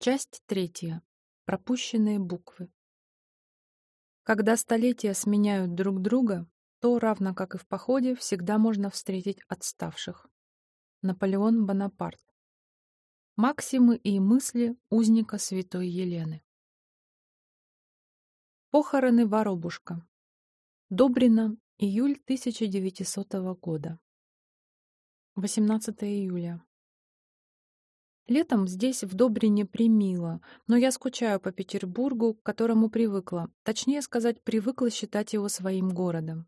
Часть третья. Пропущенные буквы. Когда столетия сменяют друг друга, то, равно как и в походе, всегда можно встретить отставших. Наполеон Бонапарт. Максимы и мысли узника святой Елены. Похороны Воробушка. Добрина, июль 1900 года. 18 июля. Летом здесь, в Добрине, примило, но я скучаю по Петербургу, к которому привыкла. Точнее сказать, привыкла считать его своим городом.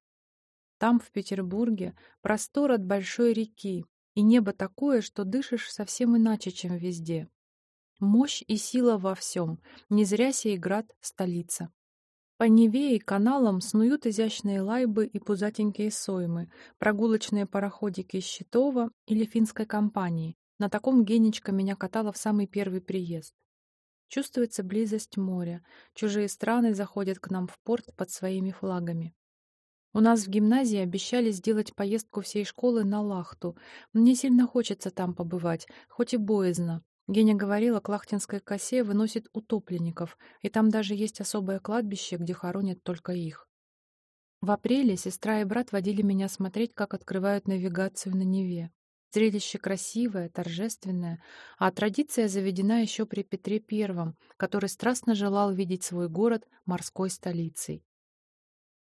Там, в Петербурге, простор от большой реки, и небо такое, что дышишь совсем иначе, чем везде. Мощь и сила во всем, не зря сей град — столица. По Неве и каналам снуют изящные лайбы и пузатенькие соймы, прогулочные пароходики из Щитова или финской компании, на таком Генечка меня катала в самый первый приезд. Чувствуется близость моря. Чужие страны заходят к нам в порт под своими флагами. У нас в гимназии обещали сделать поездку всей школы на Лахту. Мне сильно хочется там побывать, хоть и боязно. Геня говорила, к Лахтинской косе выносит утопленников, и там даже есть особое кладбище, где хоронят только их. В апреле сестра и брат водили меня смотреть, как открывают навигацию на Неве. Зрелище красивое, торжественное, а традиция заведена еще при Петре I, который страстно желал видеть свой город морской столицей.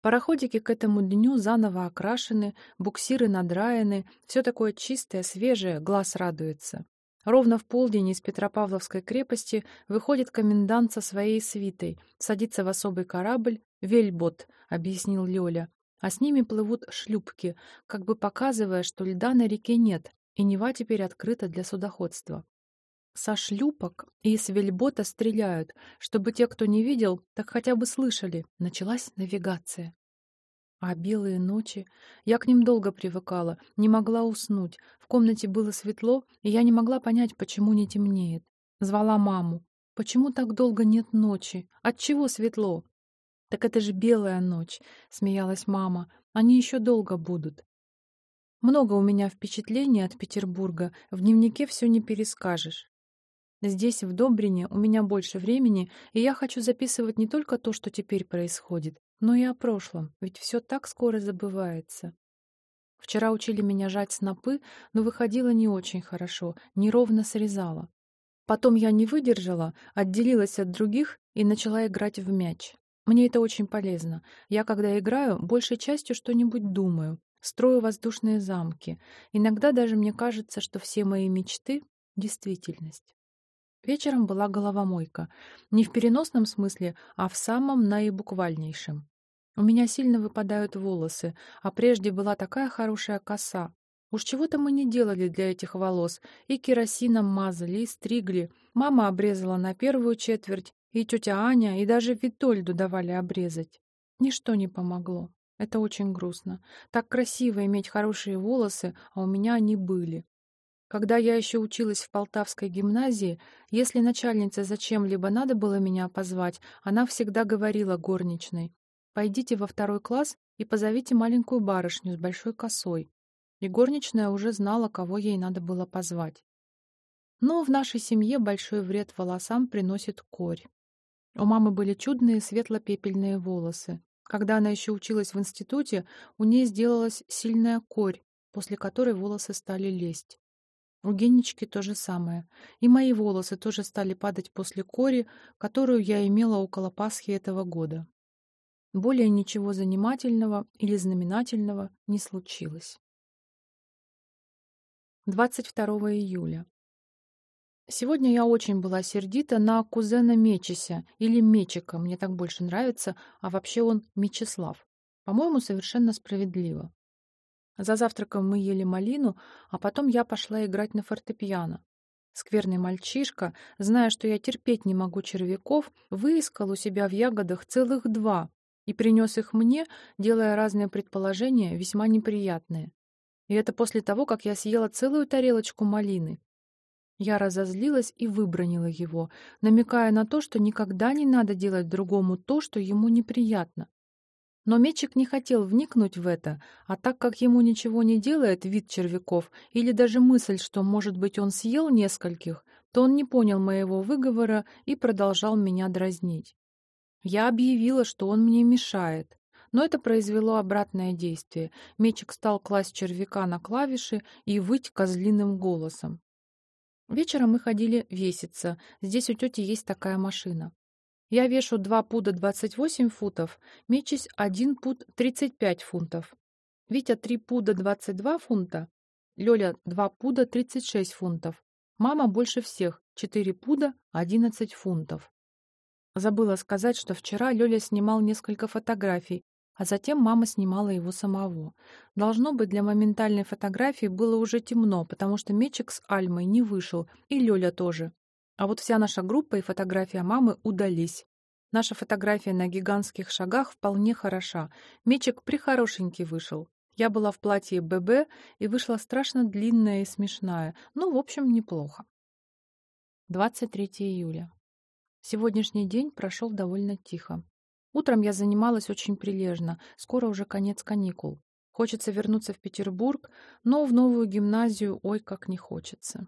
Пароходики к этому дню заново окрашены, буксиры надраены, все такое чистое, свежее, глаз радуется. Ровно в полдень из Петропавловской крепости выходит комендант со своей свитой, садится в особый корабль «Вельбот», — объяснил Лёля, а с ними плывут шлюпки, как бы показывая, что льда на реке нет, и Нева теперь открыта для судоходства. Со шлюпок и с вельбота стреляют, чтобы те, кто не видел, так хотя бы слышали. Началась навигация. А белые ночи... Я к ним долго привыкала, не могла уснуть. В комнате было светло, и я не могла понять, почему не темнеет. Звала маму. «Почему так долго нет ночи? Отчего светло?» «Так это же белая ночь», — смеялась мама. «Они еще долго будут». Много у меня впечатлений от Петербурга, в дневнике все не перескажешь. Здесь, в Добрине, у меня больше времени, и я хочу записывать не только то, что теперь происходит, но и о прошлом, ведь все так скоро забывается. Вчера учили меня жать снопы, но выходило не очень хорошо, неровно срезала. Потом я не выдержала, отделилась от других и начала играть в мяч. Мне это очень полезно. Я, когда играю, большей частью что-нибудь думаю, строю воздушные замки. Иногда даже мне кажется, что все мои мечты — действительность. Вечером была головомойка. Не в переносном смысле, а в самом наибуквальнейшем. У меня сильно выпадают волосы, а прежде была такая хорошая коса. Уж чего-то мы не делали для этих волос. И керосином мазали, и стригли. Мама обрезала на первую четверть, и тетя Аня, и даже Витольду давали обрезать. Ничто не помогло. Это очень грустно. Так красиво иметь хорошие волосы, а у меня они были. Когда я еще училась в Полтавской гимназии, если начальнице зачем-либо надо было меня позвать, она всегда говорила горничной, «Пойдите во второй класс и позовите маленькую барышню с большой косой». И горничная уже знала, кого ей надо было позвать. Но в нашей семье большой вред волосам приносит корь. У мамы были чудные светло-пепельные волосы. Когда она еще училась в институте, у ней сделалась сильная корь, после которой волосы стали лезть. У Генечки то же самое. И мои волосы тоже стали падать после кори, которую я имела около Пасхи этого года. Более ничего занимательного или знаменательного не случилось. 22 июля. Сегодня я очень была сердита на кузена Мечися, или Мечика, мне так больше нравится, а вообще он Мечислав. По-моему, совершенно справедливо. За завтраком мы ели малину, а потом я пошла играть на фортепиано. Скверный мальчишка, зная, что я терпеть не могу червяков, выискал у себя в ягодах целых два и принес их мне, делая разные предположения, весьма неприятные. И это после того, как я съела целую тарелочку малины. Я разозлилась и выбронила его, намекая на то, что никогда не надо делать другому то, что ему неприятно. Но Мечик не хотел вникнуть в это, а так как ему ничего не делает вид червяков или даже мысль, что, может быть, он съел нескольких, то он не понял моего выговора и продолжал меня дразнить. Я объявила, что он мне мешает, но это произвело обратное действие. Мечик стал класть червяка на клавиши и выть козлиным голосом. Вечером мы ходили веситься. Здесь у тети есть такая машина. Я вешу 2 пуда 28 футов, мечись 1 пуд 35 фунтов. Витя 3 пуда 22 фунта, Лёля 2 пуда 36 фунтов. Мама больше всех 4 пуда 11 фунтов. Забыла сказать, что вчера Лёля снимал несколько фотографий, а затем мама снимала его самого. Должно быть, для моментальной фотографии было уже темно, потому что Мечик с Альмой не вышел, и Лёля тоже. А вот вся наша группа и фотография мамы удались. Наша фотография на гигантских шагах вполне хороша. Мечик прихорошенький вышел. Я была в платье ББ и вышла страшно длинная и смешная. Ну, в общем, неплохо. 23 июля. Сегодняшний день прошел довольно тихо. Утром я занималась очень прилежно, скоро уже конец каникул. Хочется вернуться в Петербург, но в новую гимназию ой как не хочется.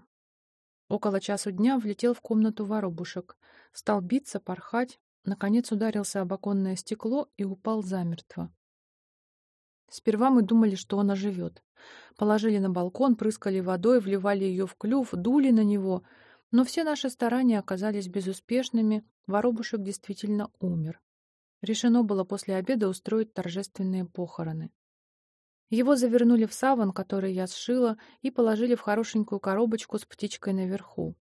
Около часу дня влетел в комнату воробушек. Стал биться, порхать, наконец ударился об оконное стекло и упал замертво. Сперва мы думали, что он оживет. Положили на балкон, прыскали водой, вливали ее в клюв, дули на него. Но все наши старания оказались безуспешными, воробушек действительно умер. Решено было после обеда устроить торжественные похороны. Его завернули в саван, который я сшила, и положили в хорошенькую коробочку с птичкой наверху.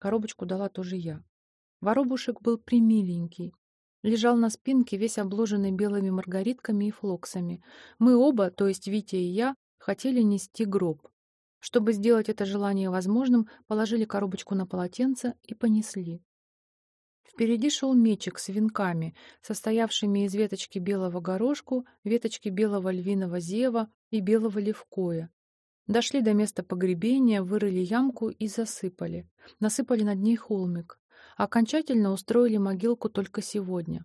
Коробочку дала тоже я. Воробушек был примиленький. Лежал на спинке, весь обложенный белыми маргаритками и флоксами. Мы оба, то есть Витя и я, хотели нести гроб. Чтобы сделать это желание возможным, положили коробочку на полотенце и понесли. Впереди шел мечик с венками, состоявшими из веточки белого горошку, веточки белого львиного зева и белого левкоя. Дошли до места погребения, вырыли ямку и засыпали. Насыпали над ней холмик. Окончательно устроили могилку только сегодня.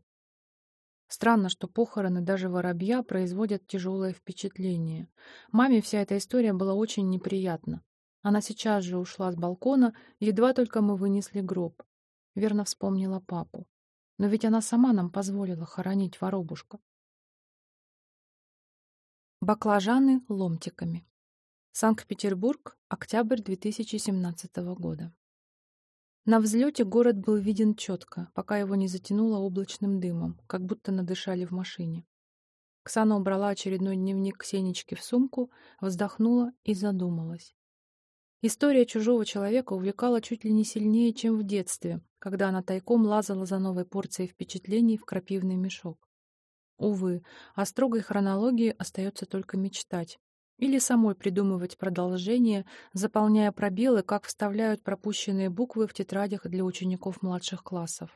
Странно, что похороны даже воробья производят тяжелое впечатление. Маме вся эта история была очень неприятна. Она сейчас же ушла с балкона, едва только мы вынесли гроб. Верно вспомнила папу. Но ведь она сама нам позволила хоронить воробушка. Баклажаны ломтиками. Санкт-Петербург, октябрь 2017 года. На взлете город был виден четко, пока его не затянуло облачным дымом, как будто надышали в машине. Ксана убрала очередной дневник Ксенечки в сумку, вздохнула и задумалась. История чужого человека увлекала чуть ли не сильнее, чем в детстве, когда она тайком лазала за новой порцией впечатлений в крапивный мешок. Увы, о строгой хронологии остается только мечтать. Или самой придумывать продолжение, заполняя пробелы, как вставляют пропущенные буквы в тетрадях для учеников младших классов.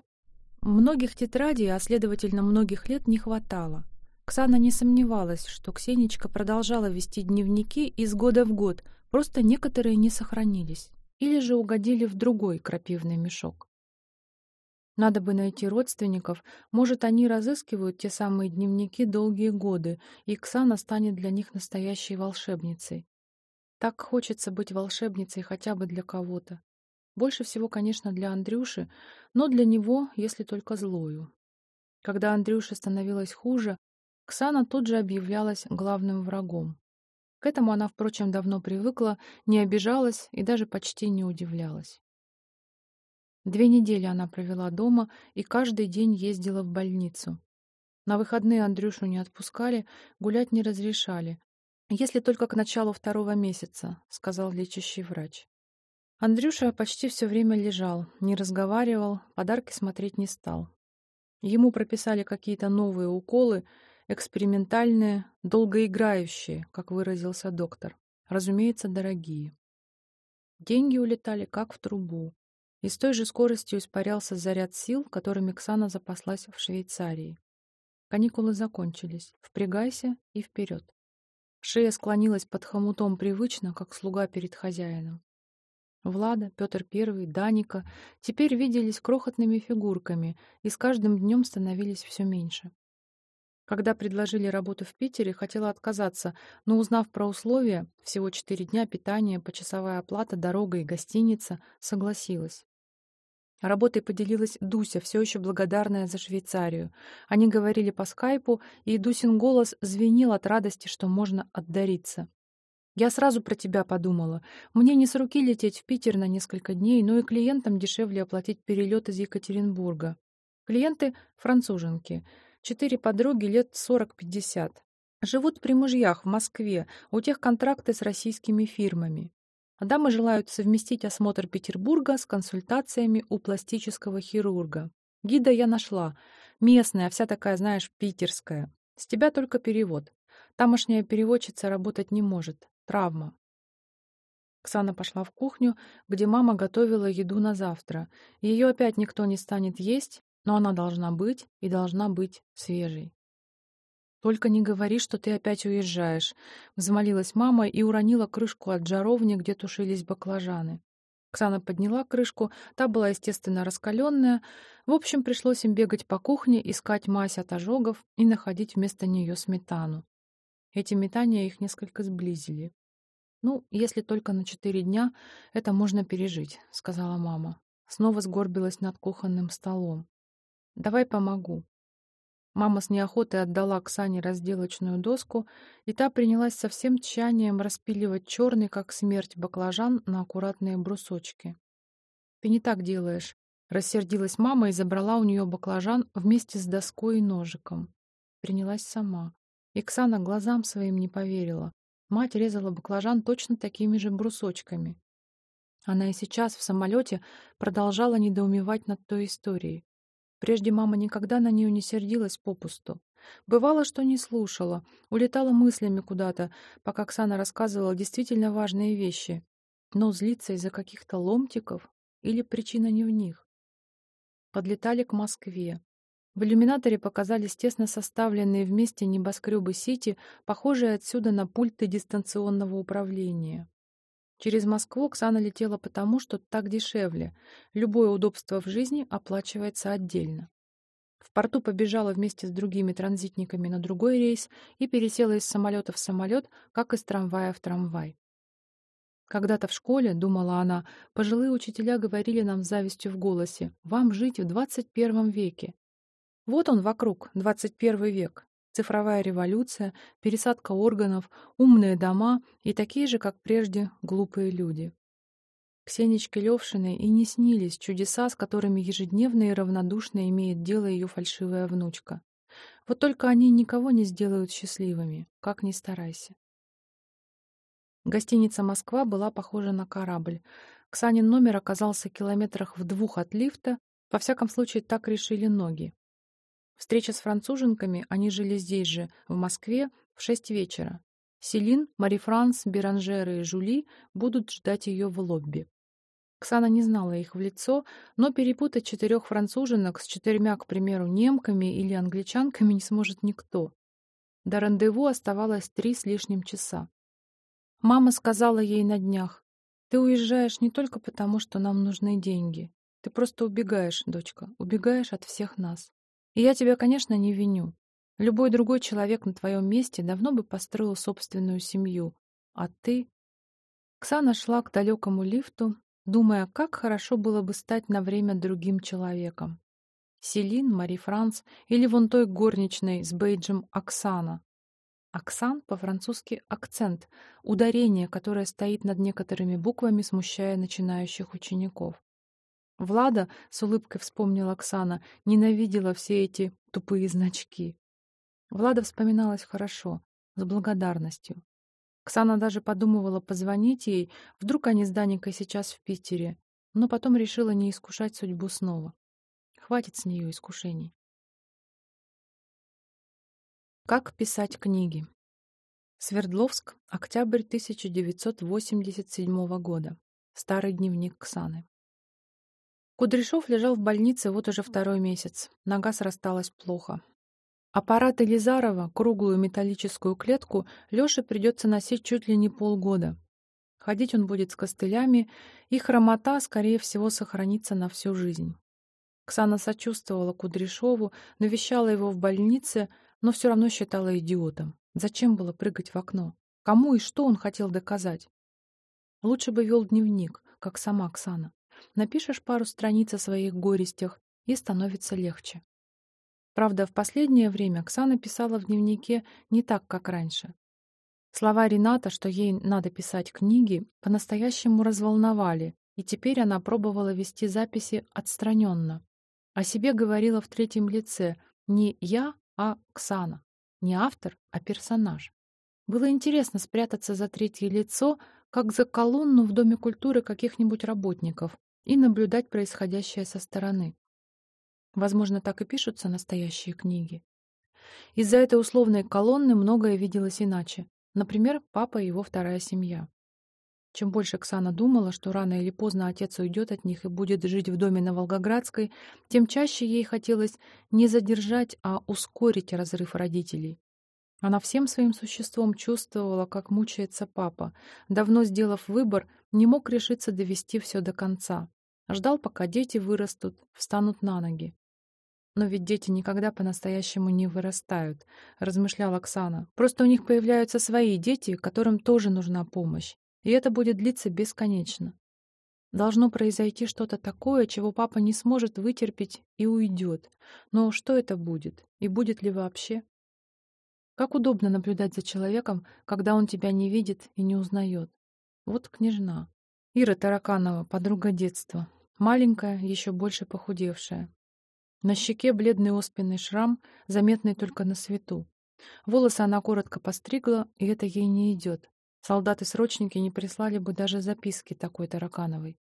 Многих тетрадей, а следовательно многих лет, не хватало. Ксана не сомневалась, что Ксенечка продолжала вести дневники из года в год, Просто некоторые не сохранились или же угодили в другой крапивный мешок. Надо бы найти родственников, может, они разыскивают те самые дневники долгие годы, и Ксана станет для них настоящей волшебницей. Так хочется быть волшебницей хотя бы для кого-то. Больше всего, конечно, для Андрюши, но для него, если только злою. Когда Андрюше становилось хуже, Ксана тут же объявлялась главным врагом. К этому она, впрочем, давно привыкла, не обижалась и даже почти не удивлялась. Две недели она провела дома и каждый день ездила в больницу. На выходные Андрюшу не отпускали, гулять не разрешали. «Если только к началу второго месяца», — сказал лечащий врач. Андрюша почти все время лежал, не разговаривал, подарки смотреть не стал. Ему прописали какие-то новые уколы, Экспериментальные, долгоиграющие, как выразился доктор. Разумеется, дорогие. Деньги улетали как в трубу. И с той же скоростью испарялся заряд сил, которыми Ксана запаслась в Швейцарии. Каникулы закончились. Впрягайся и вперед. Шея склонилась под хомутом привычно, как слуга перед хозяином. Влада, Петр Первый, Даника теперь виделись крохотными фигурками и с каждым днем становились все меньше. Когда предложили работу в Питере, хотела отказаться, но узнав про условия, всего четыре дня питания, почасовая оплата, дорога и гостиница, согласилась. Работой поделилась Дуся, все еще благодарная за Швейцарию. Они говорили по скайпу, и Дусин голос звенел от радости, что можно отдариться. «Я сразу про тебя подумала. Мне не с руки лететь в Питер на несколько дней, но и клиентам дешевле оплатить перелет из Екатеринбурга. Клиенты — француженки. Четыре подруги лет 40-50. Живут при мужьях в Москве, у тех контракты с российскими фирмами. Дамы желают совместить осмотр Петербурга с консультациями у пластического хирурга. Гида я нашла. Местная, вся такая, знаешь, питерская. С тебя только перевод. Тамошняя переводчица работать не может. Травма. Ксана пошла в кухню, где мама готовила еду на завтра. Ее опять никто не станет есть, но она должна быть и должна быть свежей. «Только не говори, что ты опять уезжаешь», — взмолилась мама и уронила крышку от жаровни, где тушились баклажаны. Ксана подняла крышку, та была, естественно, раскаленная. В общем, пришлось им бегать по кухне, искать мазь от ожогов и находить вместо нее сметану. Эти метания их несколько сблизили. «Ну, если только на четыре дня, это можно пережить», — сказала мама. Снова сгорбилась над кухонным столом. Давай помогу. Мама с неохотой отдала Оксане разделочную доску, и та принялась со всем тщанием распиливать черный, как смерть, баклажан на аккуратные брусочки. «Ты не так делаешь», — рассердилась мама и забрала у нее баклажан вместе с доской и ножиком. Принялась сама. Иксана глазам своим не поверила. Мать резала баклажан точно такими же брусочками. Она и сейчас в самолете продолжала недоумевать над той историей. Прежде мама никогда на нее не сердилась попусту. Бывало, что не слушала, улетала мыслями куда-то, пока Оксана рассказывала действительно важные вещи. Но злиться из-за каких-то ломтиков или причина не в них? Подлетали к Москве. В иллюминаторе показались тесно составленные вместе небоскребы Сити, похожие отсюда на пульты дистанционного управления. Через Москву Оксана летела потому, что так дешевле. Любое удобство в жизни оплачивается отдельно. В порту побежала вместе с другими транзитниками на другой рейс и пересела из самолета в самолет, как из трамвая в трамвай. Когда-то в школе, думала она, пожилые учителя говорили нам с завистью в голосе, «Вам жить в 21 веке». Вот он вокруг, 21 век цифровая революция, пересадка органов, умные дома и такие же, как прежде, глупые люди. Ксеничке Левшиной и не снились чудеса, с которыми ежедневно и равнодушно имеет дело ее фальшивая внучка. Вот только они никого не сделают счастливыми, как ни старайся. Гостиница «Москва» была похожа на корабль. Ксанин номер оказался километрах в двух от лифта, во всяком случае так решили ноги. Встреча с француженками, они жили здесь же, в Москве, в шесть вечера. Селин, Мари Франс, Беранжера и Жули будут ждать ее в лобби. Ксана не знала их в лицо, но перепутать четырех француженок с четырьмя, к примеру, немками или англичанками не сможет никто. До рандеву оставалось три с лишним часа. Мама сказала ей на днях, «Ты уезжаешь не только потому, что нам нужны деньги. Ты просто убегаешь, дочка, убегаешь от всех нас. И я тебя, конечно, не виню. Любой другой человек на твоем месте давно бы построил собственную семью. А ты... Ксана шла к далекому лифту, думая, как хорошо было бы стать на время другим человеком. Селин, Мари Франц или вон той горничной с бейджем Оксана. Оксан по-французски акцент, ударение, которое стоит над некоторыми буквами, смущая начинающих учеников. Влада, с улыбкой вспомнила Оксана, ненавидела все эти тупые значки. Влада вспоминалась хорошо, с благодарностью. Оксана даже подумывала позвонить ей, вдруг они с Даникой сейчас в Питере, но потом решила не искушать судьбу снова. Хватит с нее искушений. Как писать книги? Свердловск, октябрь 1987 года. Старый дневник Ксаны. Кудряшов лежал в больнице вот уже второй месяц. Нога срасталась плохо. Аппарат Елизарова, круглую металлическую клетку, Лёше придется носить чуть ли не полгода. Ходить он будет с костылями, и хромота, скорее всего, сохранится на всю жизнь. Ксана сочувствовала Кудряшову, навещала его в больнице, но все равно считала идиотом. Зачем было прыгать в окно? Кому и что он хотел доказать? Лучше бы вел дневник, как сама Оксана. Напишешь пару страниц о своих горестях, и становится легче. Правда, в последнее время Оксана писала в дневнике не так, как раньше. Слова Рената, что ей надо писать книги, по-настоящему разволновали, и теперь она пробовала вести записи отстраненно. О себе говорила в третьем лице не «я», а «Ксана». Не автор, а персонаж. Было интересно спрятаться за третье лицо, как за колонну в Доме культуры каких-нибудь работников, и наблюдать происходящее со стороны. Возможно, так и пишутся настоящие книги. Из-за этой условной колонны многое виделось иначе. Например, папа и его вторая семья. Чем больше Оксана думала, что рано или поздно отец уйдет от них и будет жить в доме на Волгоградской, тем чаще ей хотелось не задержать, а ускорить разрыв родителей. Она всем своим существом чувствовала, как мучается папа. Давно сделав выбор, не мог решиться довести все до конца. Ждал, пока дети вырастут, встанут на ноги. «Но ведь дети никогда по-настоящему не вырастают», — размышляла Оксана. «Просто у них появляются свои дети, которым тоже нужна помощь. И это будет длиться бесконечно. Должно произойти что-то такое, чего папа не сможет вытерпеть и уйдет. Но что это будет? И будет ли вообще? Как удобно наблюдать за человеком, когда он тебя не видит и не узнает. Вот княжна. Ира Тараканова, подруга детства. Маленькая, еще больше похудевшая. На щеке бледный оспенный шрам, заметный только на свету. Волосы она коротко постригла, и это ей не идет. Солдаты-срочники не прислали бы даже записки такой таракановой.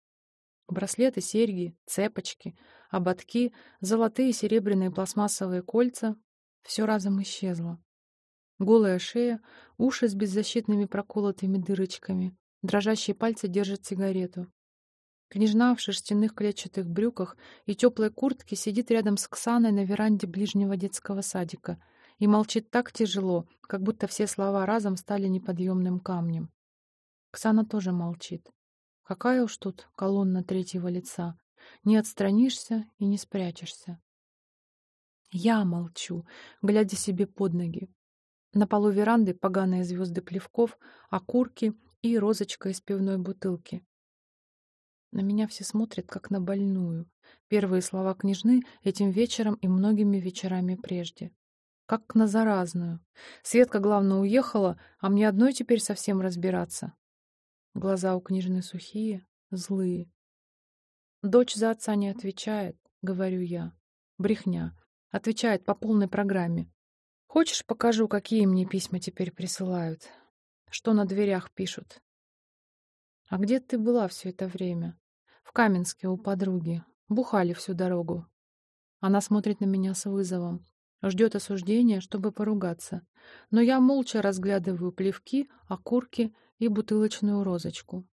Браслеты, серьги, цепочки, ободки, золотые серебряные пластмассовые кольца — все разом исчезло. Голая шея, уши с беззащитными проколотыми дырочками, дрожащие пальцы держат сигарету. Княжна в шерстяных клетчатых брюках и теплой куртке сидит рядом с Ксаной на веранде ближнего детского садика и молчит так тяжело, как будто все слова разом стали неподъемным камнем. Ксана тоже молчит. Какая уж тут колонна третьего лица. Не отстранишься и не спрячешься. Я молчу, глядя себе под ноги. На полу веранды поганые звезды плевков, окурки и розочка из пивной бутылки. На меня все смотрят, как на больную. Первые слова княжны этим вечером и многими вечерами прежде. Как на заразную. Светка, главное, уехала, а мне одной теперь совсем разбираться. Глаза у княжны сухие, злые. Дочь за отца не отвечает, говорю я. Брехня. Отвечает по полной программе. Хочешь, покажу, какие мне письма теперь присылают? Что на дверях пишут? А где ты была все это время? В Каменске у подруги. Бухали всю дорогу. Она смотрит на меня с вызовом. Ждет осуждения, чтобы поругаться. Но я молча разглядываю плевки, окурки и бутылочную розочку.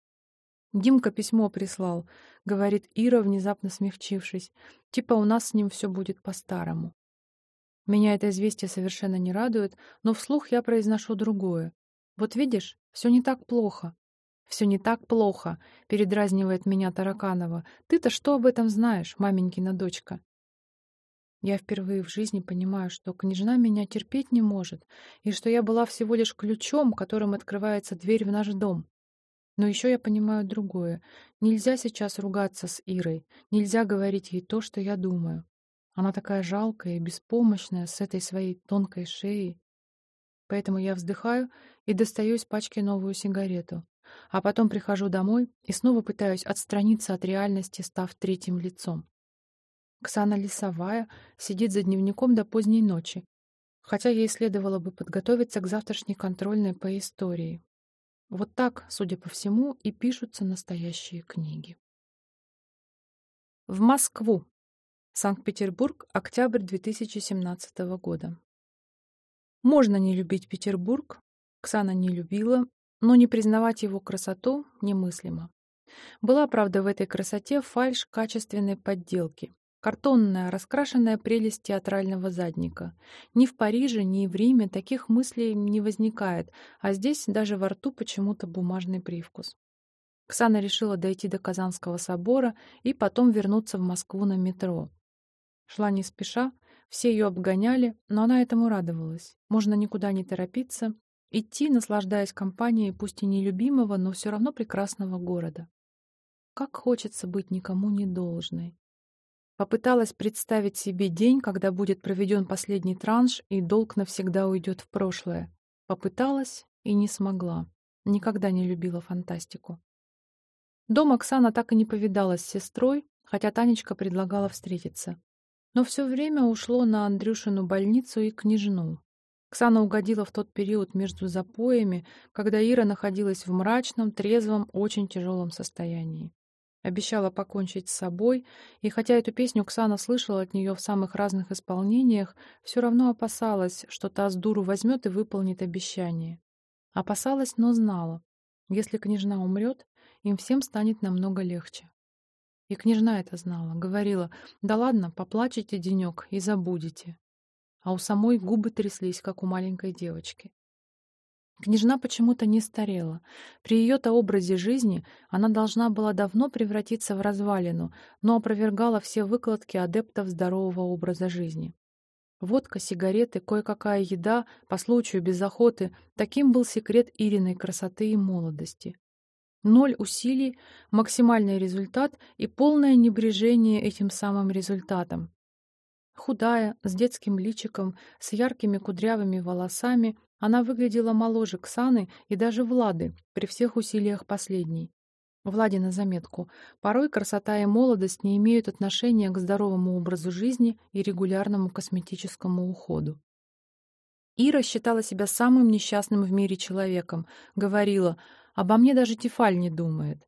Димка письмо прислал, говорит Ира, внезапно смягчившись. Типа у нас с ним все будет по-старому. Меня это известие совершенно не радует, но вслух я произношу другое. Вот видишь, все не так плохо. «Все не так плохо», — передразнивает меня Тараканова. «Ты-то что об этом знаешь, маменькина дочка?» Я впервые в жизни понимаю, что княжна меня терпеть не может, и что я была всего лишь ключом, которым открывается дверь в наш дом. Но еще я понимаю другое. Нельзя сейчас ругаться с Ирой, нельзя говорить ей то, что я думаю. Она такая жалкая и беспомощная с этой своей тонкой шеей. Поэтому я вздыхаю и достаю из пачки новую сигарету. А потом прихожу домой и снова пытаюсь отстраниться от реальности, став третьим лицом. Ксана Лисовая сидит за дневником до поздней ночи, хотя ей следовало бы подготовиться к завтрашней контрольной по истории. Вот так, судя по всему, и пишутся настоящие книги. В Москву. Санкт-Петербург, октябрь 2017 года. Можно не любить Петербург. Ксана не любила, но не признавать его красоту немыслимо. Была, правда, в этой красоте фальшь качественной подделки. Картонная, раскрашенная прелесть театрального задника. Ни в Париже, ни в Риме таких мыслей не возникает, а здесь даже во рту почему-то бумажный привкус. Ксана решила дойти до Казанского собора и потом вернуться в Москву на метро. Шла не спеша, все ее обгоняли, но она этому радовалась. Можно никуда не торопиться, идти, наслаждаясь компанией пусть и нелюбимого, но все равно прекрасного города. Как хочется быть никому не должной. Попыталась представить себе день, когда будет проведен последний транш, и долг навсегда уйдет в прошлое. Попыталась и не смогла. Никогда не любила фантастику. Дом Оксана так и не повидалась с сестрой, хотя Танечка предлагала встретиться. Но все время ушло на Андрюшину больницу и княжну. Оксана угодила в тот период между запоями, когда Ира находилась в мрачном, трезвом, очень тяжелом состоянии. Обещала покончить с собой, и хотя эту песню Ксана слышала от нее в самых разных исполнениях, все равно опасалась, что та с дуру возьмет и выполнит обещание. Опасалась, но знала. Если княжна умрет, им всем станет намного легче. И княжна это знала, говорила, да ладно, поплачете денек и забудете. А у самой губы тряслись, как у маленькой девочки. Княжна почему-то не старела. При ее-то образе жизни она должна была давно превратиться в развалину, но опровергала все выкладки адептов здорового образа жизни. Водка, сигареты, кое-какая еда, по случаю без охоты — таким был секрет Ириной красоты и молодости. Ноль усилий, максимальный результат и полное небрежение этим самым результатом. Худая, с детским личиком, с яркими кудрявыми волосами, она выглядела моложе Ксаны и даже Влады при всех усилиях последней. Владе на заметку. Порой красота и молодость не имеют отношения к здоровому образу жизни и регулярному косметическому уходу. Ира считала себя самым несчастным в мире человеком. Говорила, обо мне даже Тефаль не думает.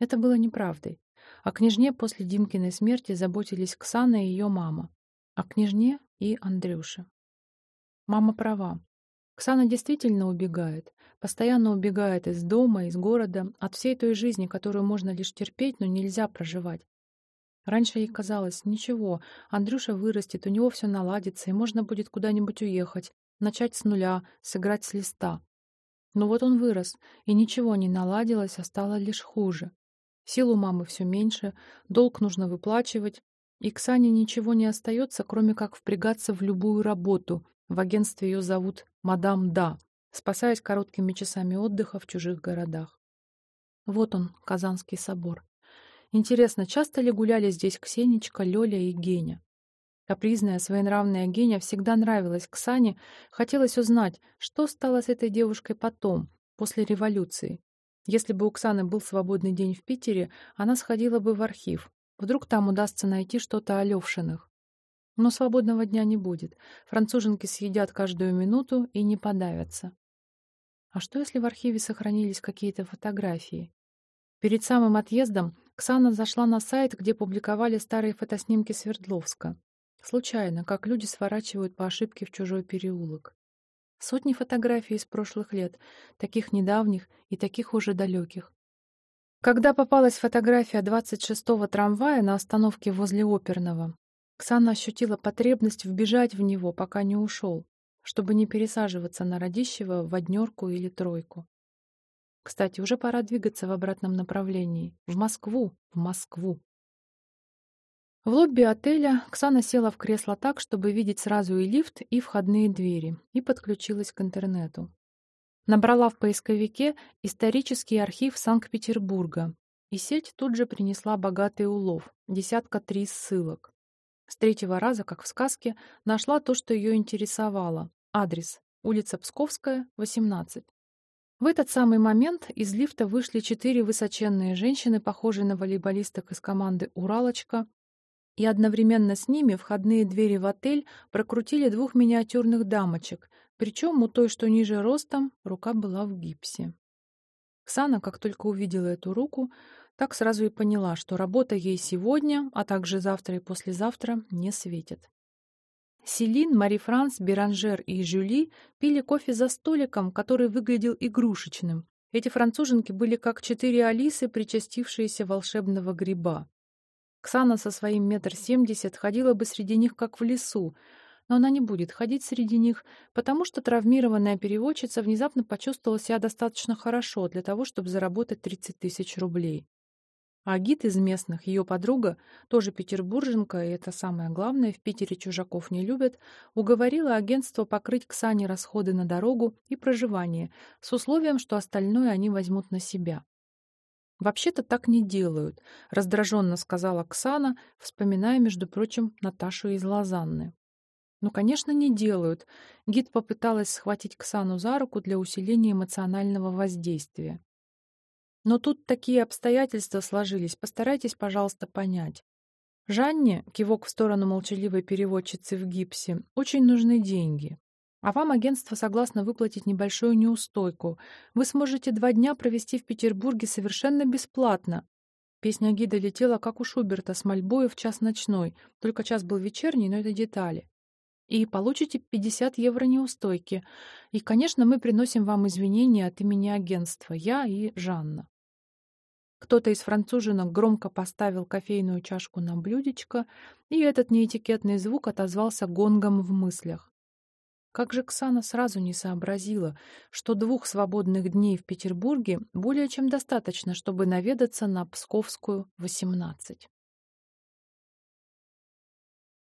Это было неправдой. О княжне после Димкиной смерти заботились Ксана и ее мама. О княжне и Андрюше. Мама права. Ксана действительно убегает. Постоянно убегает из дома, из города, от всей той жизни, которую можно лишь терпеть, но нельзя проживать. Раньше ей казалось, ничего, Андрюша вырастет, у него все наладится, и можно будет куда-нибудь уехать, начать с нуля, сыграть с листа. Но вот он вырос, и ничего не наладилось, а стало лишь хуже. Сил у мамы все меньше, долг нужно выплачивать, и Ксане ничего не остается, кроме как впрягаться в любую работу. В агентстве ее зовут «Мадам Да», спасаясь короткими часами отдыха в чужих городах. Вот он, Казанский собор. Интересно, часто ли гуляли здесь Ксенечка, Лёля и Геня? Капризная, своенравная Геня всегда нравилась Ксане, хотелось узнать, что стало с этой девушкой потом, после революции. Если бы у Ксаны был свободный день в Питере, она сходила бы в архив, Вдруг там удастся найти что-то о Левшиных. Но свободного дня не будет. Француженки съедят каждую минуту и не подавятся. А что, если в архиве сохранились какие-то фотографии? Перед самым отъездом Ксана зашла на сайт, где публиковали старые фотоснимки Свердловска. Случайно, как люди сворачивают по ошибке в чужой переулок. Сотни фотографий из прошлых лет, таких недавних и таких уже далеких. Когда попалась фотография 26-го трамвая на остановке возле оперного, Ксана ощутила потребность вбежать в него, пока не ушел, чтобы не пересаживаться на Радищева в однерку или тройку. Кстати, уже пора двигаться в обратном направлении. В Москву, в Москву. В лобби отеля Ксана села в кресло так, чтобы видеть сразу и лифт, и входные двери, и подключилась к интернету. Набрала в поисковике «Исторический архив Санкт-Петербурга», и сеть тут же принесла богатый улов, десятка три ссылок. С третьего раза, как в сказке, нашла то, что ее интересовало. Адрес. Улица Псковская, 18. В этот самый момент из лифта вышли четыре высоченные женщины, похожие на волейболисток из команды «Уралочка», и одновременно с ними входные двери в отель прокрутили двух миниатюрных дамочек, причем у той, что ниже ростом, рука была в гипсе. Ксана, как только увидела эту руку, так сразу и поняла, что работа ей сегодня, а также завтра и послезавтра, не светит. Селин, Мари Франс, Беранжер и Жюли пили кофе за столиком, который выглядел игрушечным. Эти француженки были как четыре Алисы, причастившиеся волшебного гриба. Ксана со своим метр семьдесят ходила бы среди них как в лесу, но она не будет ходить среди них, потому что травмированная переводчица внезапно почувствовала себя достаточно хорошо для того, чтобы заработать 30 тысяч рублей. А гид из местных, ее подруга, тоже петербурженка, и это самое главное, в Питере чужаков не любят, уговорила агентство покрыть Ксане расходы на дорогу и проживание, с условием, что остальное они возьмут на себя. «Вообще-то так не делают», — раздраженно сказала Оксана, вспоминая, между прочим, Наташу из Лозанны. «Ну, конечно, не делают». Гид попыталась схватить Ксану за руку для усиления эмоционального воздействия. «Но тут такие обстоятельства сложились. Постарайтесь, пожалуйста, понять. Жанне, кивок в сторону молчаливой переводчицы в гипсе, очень нужны деньги. А вам агентство согласно выплатить небольшую неустойку. Вы сможете два дня провести в Петербурге совершенно бесплатно. Песня гида летела, как у Шуберта, с мольбою в час ночной. Только час был вечерний, но это детали. И получите 50 евро неустойки. И, конечно, мы приносим вам извинения от имени агентства. Я и Жанна. Кто-то из француженок громко поставил кофейную чашку на блюдечко, и этот неэтикетный звук отозвался гонгом в мыслях. Как же Ксана сразу не сообразила, что двух свободных дней в Петербурге более чем достаточно, чтобы наведаться на Псковскую, 18.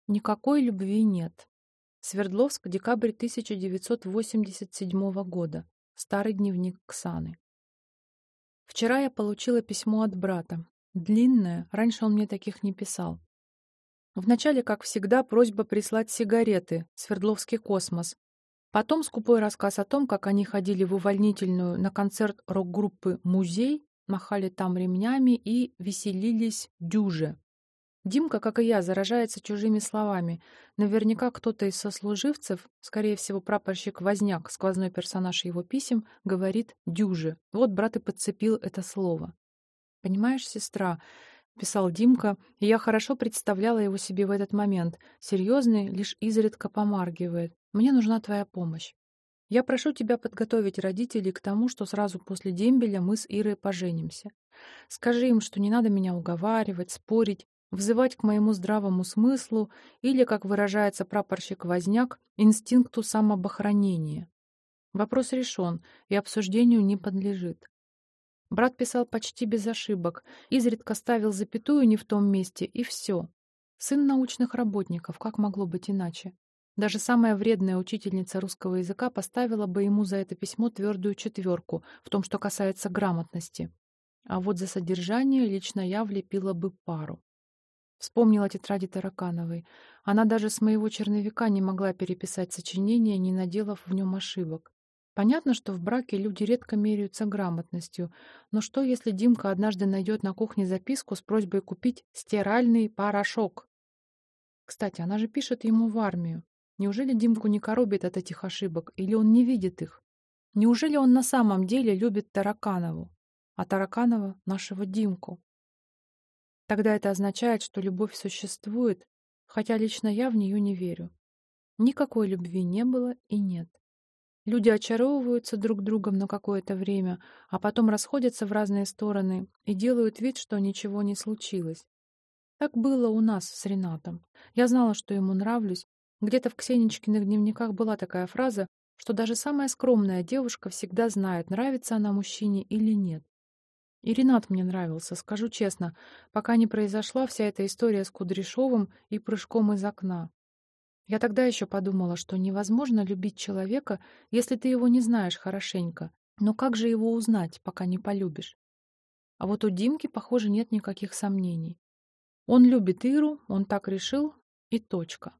Никакой любви нет. Свердловск, декабрь 1987 года. Старый дневник Ксаны. Вчера я получила письмо от брата. Длинное, раньше он мне таких не писал. Вначале, как всегда, просьба прислать сигареты, Свердловский космос. Потом скупой рассказ о том, как они ходили в увольнительную на концерт рок-группы «Музей», махали там ремнями и веселились дюже. Димка, как и я, заражается чужими словами. Наверняка кто-то из сослуживцев, скорее всего, прапорщик Возняк, сквозной персонаж его писем, говорит «дюже». Вот брат и подцепил это слово. «Понимаешь, сестра, — писал Димка, и я хорошо представляла его себе в этот момент. Серьезный, лишь изредка помаргивает. «Мне нужна твоя помощь. Я прошу тебя подготовить родителей к тому, что сразу после дембеля мы с Ирой поженимся. Скажи им, что не надо меня уговаривать, спорить, взывать к моему здравому смыслу или, как выражается прапорщик Возняк, инстинкту самообохранения. Вопрос решен и обсуждению не подлежит. Брат писал почти без ошибок, изредка ставил запятую не в том месте, и все. Сын научных работников, как могло быть иначе? Даже самая вредная учительница русского языка поставила бы ему за это письмо твердую четверку в том, что касается грамотности. А вот за содержание лично я влепила бы пару. Вспомнила тетради Таракановой. Она даже с моего черновика не могла переписать сочинение, не наделав в нем ошибок. Понятно, что в браке люди редко меряются грамотностью, но что, если Димка однажды найдет на кухне записку с просьбой купить стиральный порошок? Кстати, она же пишет ему в армию. Неужели Димку не коробит от этих ошибок, или он не видит их? Неужели он на самом деле любит Тараканову, а Тараканова — нашего Димку? Тогда это означает, что любовь существует, хотя лично я в нее не верю. Никакой любви не было и нет. Люди очаровываются друг другом на какое-то время, а потом расходятся в разные стороны и делают вид, что ничего не случилось. Так было у нас с Ренатом. Я знала, что ему нравлюсь. Где-то в Ксенечкиных дневниках была такая фраза, что даже самая скромная девушка всегда знает, нравится она мужчине или нет. И Ренат мне нравился, скажу честно, пока не произошла вся эта история с Кудряшовым и прыжком из окна. Я тогда еще подумала, что невозможно любить человека, если ты его не знаешь хорошенько. Но как же его узнать, пока не полюбишь? А вот у Димки, похоже, нет никаких сомнений. Он любит Иру, он так решил, и точка.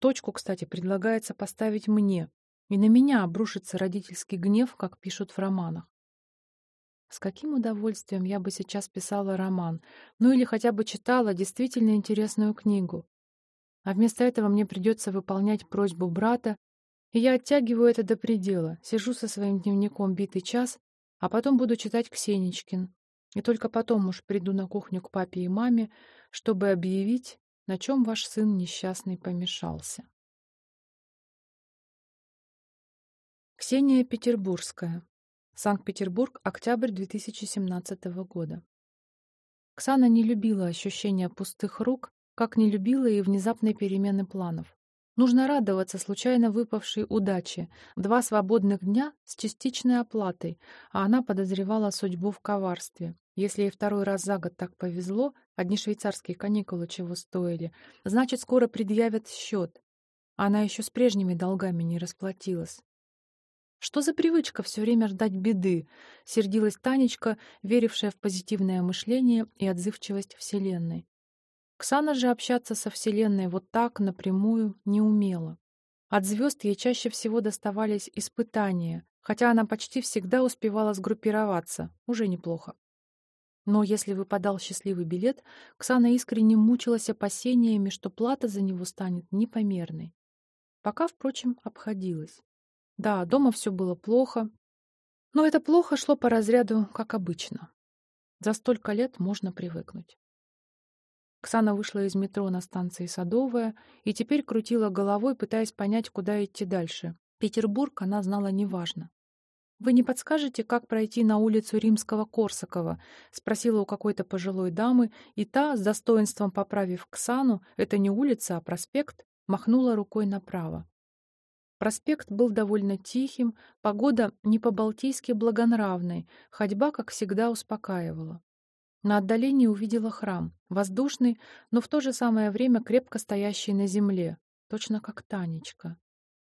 Точку, кстати, предлагается поставить мне, и на меня обрушится родительский гнев, как пишут в романах. С каким удовольствием я бы сейчас писала роман, ну или хотя бы читала действительно интересную книгу. А вместо этого мне придется выполнять просьбу брата, и я оттягиваю это до предела, сижу со своим дневником битый час, а потом буду читать Ксеничкин. И только потом уж приду на кухню к папе и маме, чтобы объявить, на чем ваш сын несчастный помешался. Ксения Петербургская. Санкт-Петербург, октябрь 2017 года. Ксана не любила ощущения пустых рук как не любила и внезапной перемены планов. Нужно радоваться случайно выпавшей удаче. Два свободных дня с частичной оплатой, а она подозревала судьбу в коварстве. Если ей второй раз за год так повезло, одни швейцарские каникулы чего стоили, значит, скоро предъявят счет. Она еще с прежними долгами не расплатилась. Что за привычка все время ждать беды? Сердилась Танечка, верившая в позитивное мышление и отзывчивость Вселенной. Ксана же общаться со Вселенной вот так, напрямую, не умела. От звезд ей чаще всего доставались испытания, хотя она почти всегда успевала сгруппироваться, уже неплохо. Но если выпадал счастливый билет, Ксана искренне мучилась опасениями, что плата за него станет непомерной. Пока, впрочем, обходилась. Да, дома все было плохо, но это плохо шло по разряду, как обычно. За столько лет можно привыкнуть. Ксана вышла из метро на станции Садовая и теперь крутила головой, пытаясь понять, куда идти дальше. Петербург она знала неважно. «Вы не подскажете, как пройти на улицу Римского-Корсакова?» — спросила у какой-то пожилой дамы, и та, с достоинством поправив Ксану, это не улица, а проспект, махнула рукой направо. Проспект был довольно тихим, погода не по-балтийски благонравной, ходьба, как всегда, успокаивала. На отдалении увидела храм, воздушный, но в то же самое время крепко стоящий на земле, точно как Танечка.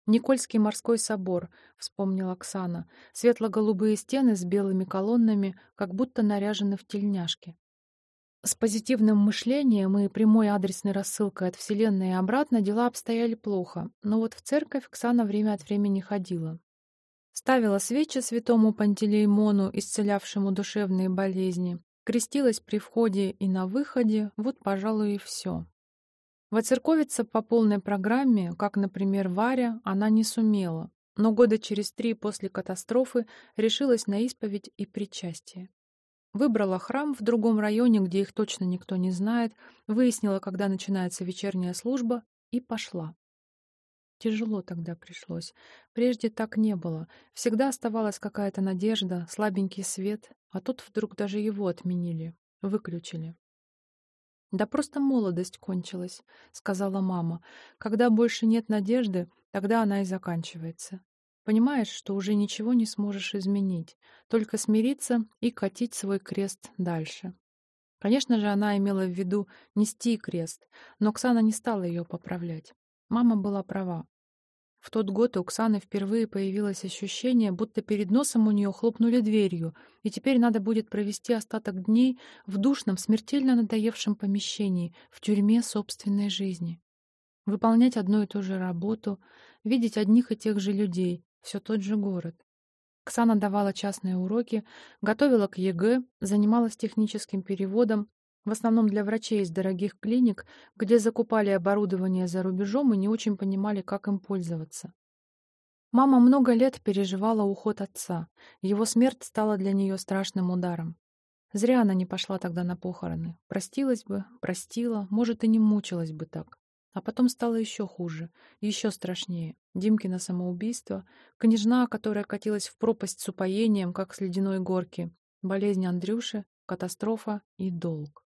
«Никольский морской собор», — вспомнила Оксана, светло-голубые стены с белыми колоннами, как будто наряжены в тельняшки. С позитивным мышлением и прямой адресной рассылкой от Вселенной и обратно дела обстояли плохо, но вот в церковь Оксана время от времени ходила. Ставила свечи святому Пантелеймону, исцелявшему душевные болезни, крестилась при входе и на выходе, вот, пожалуй, и все. Воцерковиться по полной программе, как, например, Варя, она не сумела, но года через три после катастрофы решилась на исповедь и причастие. Выбрала храм в другом районе, где их точно никто не знает, выяснила, когда начинается вечерняя служба, и пошла. Тяжело тогда пришлось. Прежде так не было. Всегда оставалась какая-то надежда, слабенький свет, а тут вдруг даже его отменили, выключили. «Да просто молодость кончилась», — сказала мама. «Когда больше нет надежды, тогда она и заканчивается. Понимаешь, что уже ничего не сможешь изменить, только смириться и катить свой крест дальше». Конечно же, она имела в виду нести крест, но Оксана не стала ее поправлять. Мама была права. В тот год у Оксаны впервые появилось ощущение, будто перед носом у нее хлопнули дверью, и теперь надо будет провести остаток дней в душном, смертельно надоевшем помещении, в тюрьме собственной жизни. Выполнять одну и ту же работу, видеть одних и тех же людей, все тот же город. Оксана давала частные уроки, готовила к ЕГЭ, занималась техническим переводом, в основном для врачей из дорогих клиник, где закупали оборудование за рубежом и не очень понимали, как им пользоваться. Мама много лет переживала уход отца. Его смерть стала для нее страшным ударом. Зря она не пошла тогда на похороны. Простилась бы, простила, может, и не мучилась бы так. А потом стало еще хуже, еще страшнее. Димкино самоубийство, княжна, которая катилась в пропасть с упоением, как с ледяной горки, болезнь Андрюши, катастрофа и долг.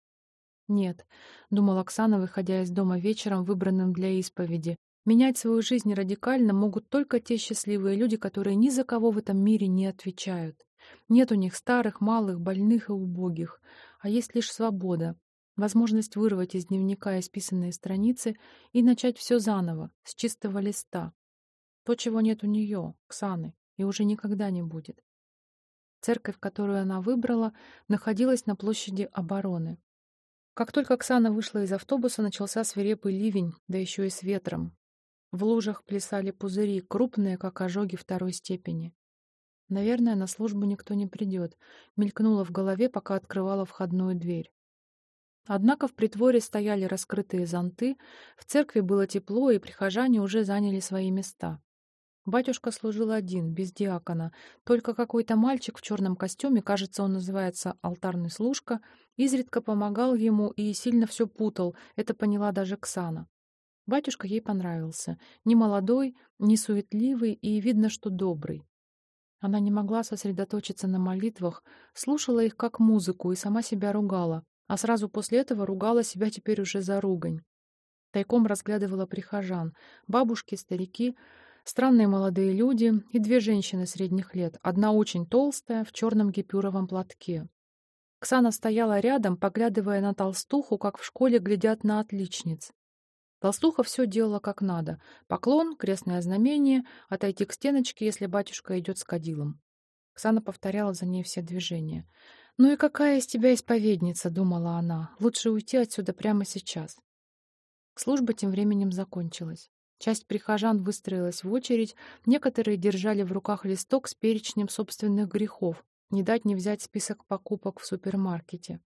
Нет, думала Оксана, выходя из дома вечером, выбранным для исповеди. Менять свою жизнь радикально могут только те счастливые люди, которые ни за кого в этом мире не отвечают. Нет у них старых, малых, больных и убогих, а есть лишь свобода, возможность вырвать из дневника исписанные страницы и начать все заново, с чистого листа. То, чего нет у нее, Ксаны, и уже никогда не будет. Церковь, которую она выбрала, находилась на площади обороны. Как только Оксана вышла из автобуса, начался свирепый ливень, да еще и с ветром. В лужах плясали пузыри, крупные, как ожоги второй степени. Наверное, на службу никто не придет, мелькнуло в голове, пока открывала входную дверь. Однако в притворе стояли раскрытые зонты, в церкви было тепло, и прихожане уже заняли свои места. Батюшка служил один, без диакона. Только какой-то мальчик в черном костюме, кажется, он называется алтарный служка, изредка помогал ему и сильно все путал, это поняла даже Ксана. Батюшка ей понравился. Не молодой, не суетливый и видно, что добрый. Она не могла сосредоточиться на молитвах, слушала их как музыку и сама себя ругала, а сразу после этого ругала себя теперь уже за ругань. Тайком разглядывала прихожан, бабушки, старики, Странные молодые люди и две женщины средних лет, одна очень толстая, в черном гипюровом платке. Ксана стояла рядом, поглядывая на толстуху, как в школе глядят на отличниц. Толстуха все делала как надо. Поклон, крестное знамение, отойти к стеночке, если батюшка идет с кадилом. Ксана повторяла за ней все движения. «Ну и какая из тебя исповедница?» — думала она. «Лучше уйти отсюда прямо сейчас». Служба тем временем закончилась. Часть прихожан выстроилась в очередь, некоторые держали в руках листок с перечнем собственных грехов, не дать не взять список покупок в супермаркете.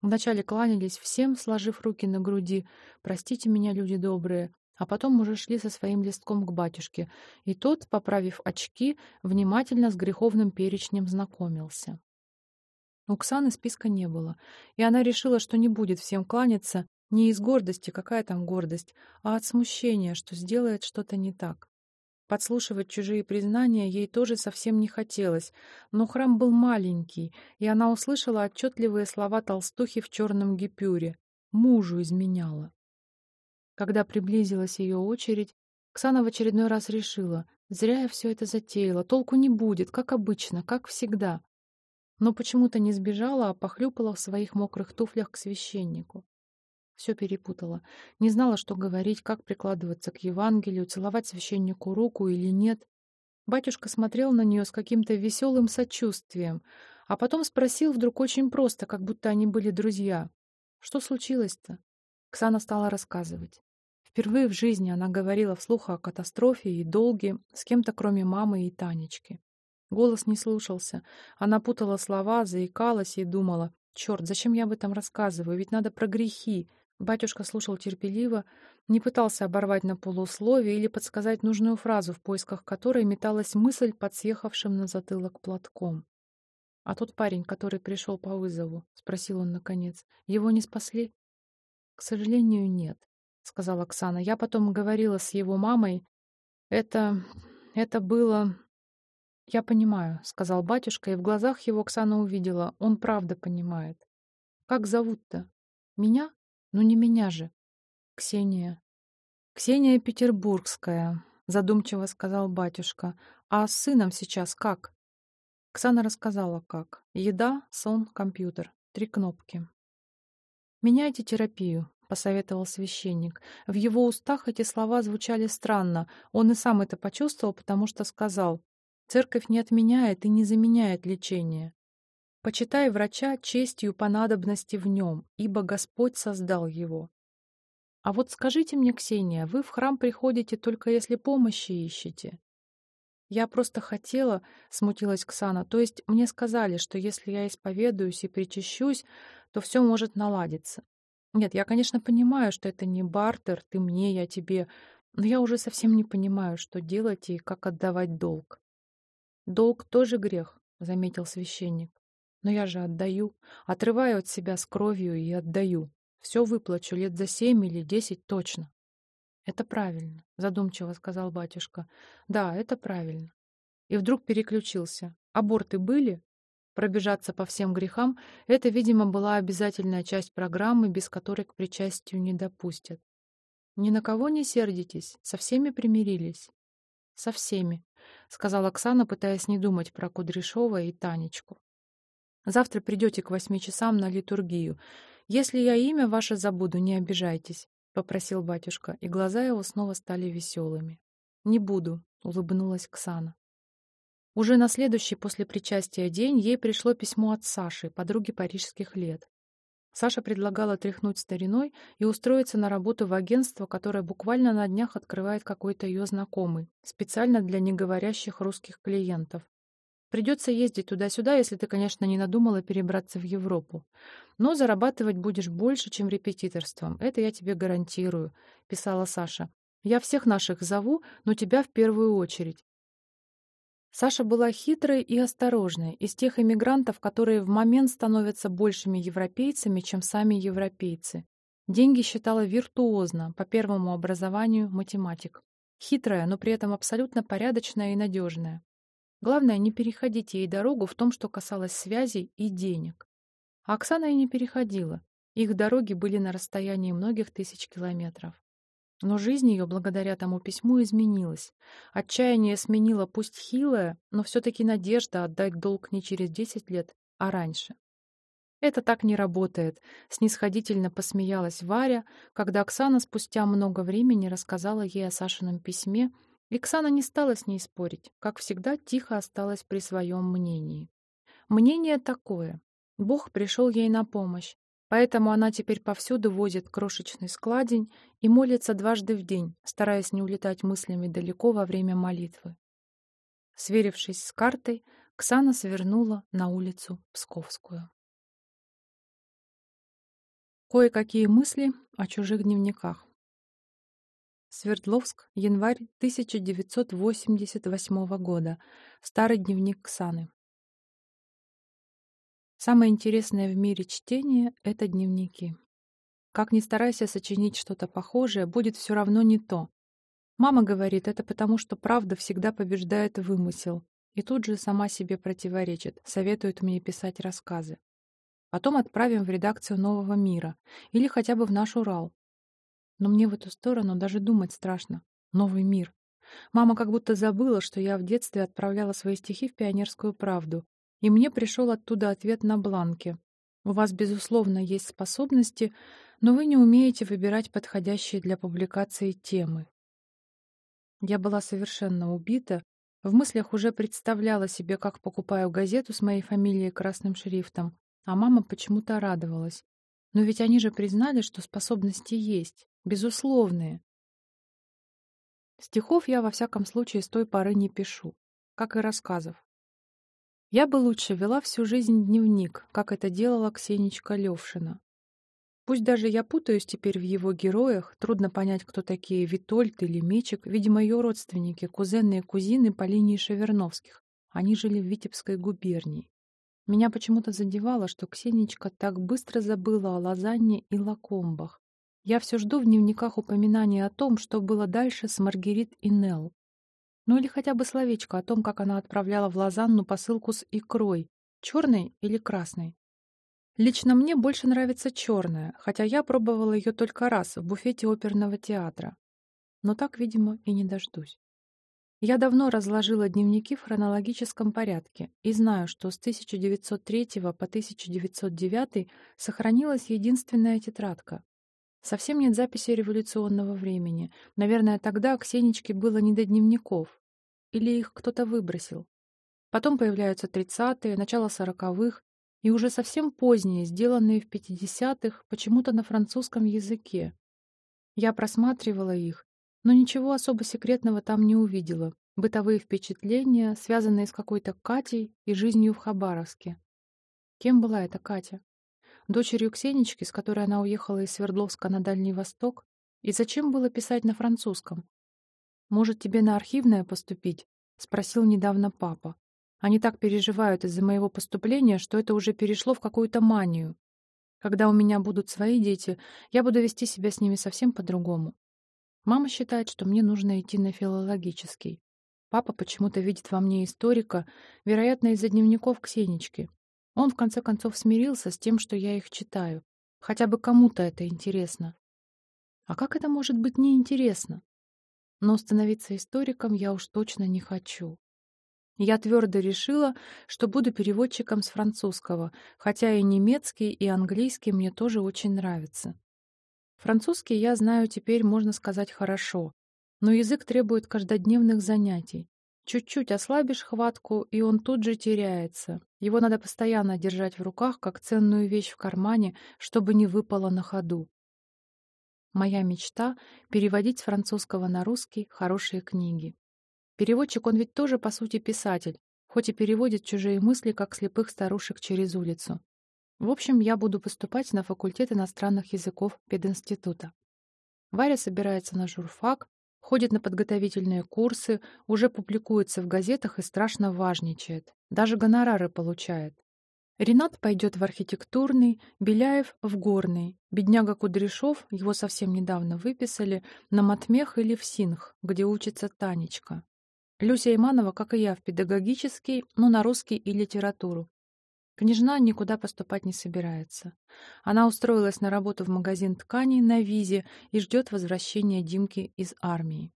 Вначале кланялись всем, сложив руки на груди «Простите меня, люди добрые», а потом уже шли со своим листком к батюшке, и тот, поправив очки, внимательно с греховным перечнем знакомился. У Ксаны списка не было, и она решила, что не будет всем кланяться не из гордости, какая там гордость, а от смущения, что сделает что-то не так. Подслушивать чужие признания ей тоже совсем не хотелось, но храм был маленький, и она услышала отчетливые слова толстухи в черном гипюре. Мужу изменяла. Когда приблизилась ее очередь, Ксана в очередной раз решила, зря я все это затеяла, толку не будет, как обычно, как всегда. Но почему-то не сбежала, а похлюпала в своих мокрых туфлях к священнику. Все перепутала. Не знала, что говорить, как прикладываться к Евангелию, целовать священнику руку или нет. Батюшка смотрел на нее с каким-то веселым сочувствием, а потом спросил вдруг очень просто, как будто они были друзья. «Что случилось-то?» Ксана стала рассказывать. Впервые в жизни она говорила вслух о катастрофе и долге с кем-то, кроме мамы и Танечки. Голос не слушался. Она путала слова, заикалась и думала, «Черт, зачем я об этом рассказываю? Ведь надо про грехи, Батюшка слушал терпеливо, не пытался оборвать на полусловие или подсказать нужную фразу, в поисках которой металась мысль под съехавшим на затылок платком. «А тот парень, который пришел по вызову?» — спросил он наконец. «Его не спасли?» «К сожалению, нет», — сказала Оксана. «Я потом говорила с его мамой. Это... это было...» «Я понимаю», — сказал батюшка, и в глазах его Оксана увидела. Он правда понимает. «Как зовут-то?» «Меня?» Ну не меня же. Ксения. Ксения Петербургская, задумчиво сказал батюшка. А с сыном сейчас как? Ксана рассказала, как. Еда, сон, компьютер. Три кнопки. «Меняйте терапию», — посоветовал священник. В его устах эти слова звучали странно. Он и сам это почувствовал, потому что сказал, «Церковь не отменяет и не заменяет лечение. Почитай врача честью по надобности в нем, ибо Господь создал его. А вот скажите мне, Ксения, вы в храм приходите только если помощи ищете. Я просто хотела, смутилась Ксана, то есть мне сказали, что если я исповедуюсь и причащусь, то все может наладиться. Нет, я, конечно, понимаю, что это не бартер, ты мне, я тебе, но я уже совсем не понимаю, что делать и как отдавать долг. Долг тоже грех, заметил священник. Но я же отдаю, отрываю от себя с кровью и отдаю. Все выплачу лет за семь или десять точно. Это правильно, задумчиво сказал батюшка. Да, это правильно. И вдруг переключился. Аборты были? Пробежаться по всем грехам — это, видимо, была обязательная часть программы, без которой к причастию не допустят. Ни на кого не сердитесь, со всеми примирились. Со всеми, — сказала Оксана, пытаясь не думать про Кудряшова и Танечку. Завтра придете к восьми часам на литургию. Если я имя ваше забуду, не обижайтесь», — попросил батюшка, и глаза его снова стали веселыми. «Не буду», — улыбнулась Ксана. Уже на следующий после причастия день ей пришло письмо от Саши, подруги парижских лет. Саша предлагала тряхнуть стариной и устроиться на работу в агентство, которое буквально на днях открывает какой-то ее знакомый, специально для неговорящих русских клиентов. Придется ездить туда-сюда, если ты, конечно, не надумала перебраться в Европу. Но зарабатывать будешь больше, чем репетиторством. Это я тебе гарантирую», — писала Саша. «Я всех наших зову, но тебя в первую очередь». Саша была хитрой и осторожной, из тех эмигрантов, которые в момент становятся большими европейцами, чем сами европейцы. Деньги считала виртуозно, по первому образованию математик. Хитрая, но при этом абсолютно порядочная и надежная. Главное, не переходить ей дорогу в том, что касалось связей и денег. Оксана и не переходила. Их дороги были на расстоянии многих тысяч километров. Но жизнь ее, благодаря тому письму, изменилась. Отчаяние сменило пусть хилое, но все-таки надежда отдать долг не через десять лет, а раньше. Это так не работает, снисходительно посмеялась Варя, когда Оксана спустя много времени рассказала ей о Сашином письме, и Оксана не стала с ней спорить, как всегда тихо осталась при своем мнении. Мнение такое. Бог пришел ей на помощь, поэтому она теперь повсюду возит крошечный складень и молится дважды в день, стараясь не улетать мыслями далеко во время молитвы. Сверившись с картой, Ксана свернула на улицу Псковскую. Кое-какие мысли о чужих дневниках. Свердловск, январь 1988 года. Старый дневник Ксаны. Самое интересное в мире чтение — это дневники. Как ни старайся сочинить что-то похожее, будет все равно не то. Мама говорит, это потому, что правда всегда побеждает вымысел. И тут же сама себе противоречит, советует мне писать рассказы. Потом отправим в редакцию «Нового мира» или хотя бы в наш Урал. Но мне в эту сторону даже думать страшно. Новый мир. Мама как будто забыла, что я в детстве отправляла свои стихи в «Пионерскую правду», и мне пришел оттуда ответ на бланке. У вас, безусловно, есть способности, но вы не умеете выбирать подходящие для публикации темы. Я была совершенно убита, в мыслях уже представляла себе, как покупаю газету с моей фамилией красным шрифтом, а мама почему-то радовалась. Но ведь они же признали, что способности есть, безусловные. Стихов я во всяком случае с той поры не пишу, как и рассказов. Я бы лучше вела всю жизнь дневник, как это делала Ксеничка Левшина. Пусть даже я путаюсь теперь в его героях, трудно понять, кто такие Витольд или Мечик, видимо, ее родственники, кузены и кузины по линии Шаверновских. Они жили в Витебской губернии. Меня почему-то задевало, что Ксенечка так быстро забыла о лазанье и лакомбах. Я все жду в дневниках упоминания о том, что было дальше с Маргарит и Нелл. Ну или хотя бы словечко о том, как она отправляла в Лозанну посылку с икрой, черной или красной. Лично мне больше нравится черная, хотя я пробовала ее только раз в буфете оперного театра. Но так, видимо, и не дождусь. Я давно разложила дневники в хронологическом порядке и знаю, что с 1903 по 1909 сохранилась единственная тетрадка. Совсем нет записи революционного времени. Наверное, тогда Ксенечке было не до дневников. Или их кто-то выбросил. Потом появляются тридцатые, начало сороковых, и уже совсем поздние, сделанные в пятидесятых, почему-то на французском языке. Я просматривала их но ничего особо секретного там не увидела. Бытовые впечатления, связанные с какой-то Катей и жизнью в Хабаровске. Кем была эта Катя? Дочерью Ксенички, с которой она уехала из Свердловска на Дальний Восток? И зачем было писать на французском? «Может, тебе на архивное поступить?» — спросил недавно папа. Они так переживают из-за моего поступления, что это уже перешло в какую-то манию. Когда у меня будут свои дети, я буду вести себя с ними совсем по-другому. Мама считает, что мне нужно идти на филологический. Папа почему-то видит во мне историка, вероятно, из-за дневников Ксенички. Он, в конце концов, смирился с тем, что я их читаю. Хотя бы кому-то это интересно. А как это может быть неинтересно? Но становиться историком я уж точно не хочу. Я твердо решила, что буду переводчиком с французского, хотя и немецкий, и английский мне тоже очень нравятся. Французский я знаю теперь, можно сказать, хорошо, но язык требует каждодневных занятий. Чуть-чуть ослабишь хватку, и он тут же теряется. Его надо постоянно держать в руках, как ценную вещь в кармане, чтобы не выпало на ходу. Моя мечта — переводить с французского на русский хорошие книги. Переводчик, он ведь тоже, по сути, писатель, хоть и переводит чужие мысли, как слепых старушек через улицу. В общем, я буду поступать на факультет иностранных языков пединститута. Варя собирается на журфак, ходит на подготовительные курсы, уже публикуется в газетах и страшно важничает. Даже гонорары получает. Ренат пойдет в архитектурный, Беляев — в горный. Бедняга Кудряшов, его совсем недавно выписали, на Матмех или в Синх, где учится Танечка. Люся Иманова, как и я, в педагогический, но на русский и литературу. Княжна никуда поступать не собирается. Она устроилась на работу в магазин тканей на визе и ждет возвращения Димки из армии.